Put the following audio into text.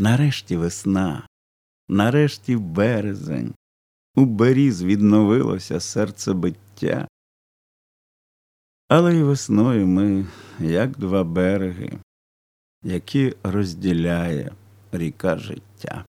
Нарешті весна, нарешті березень, у беріз відновилося серцебиття. Але й весною ми, як два береги, які розділяє ріка життя.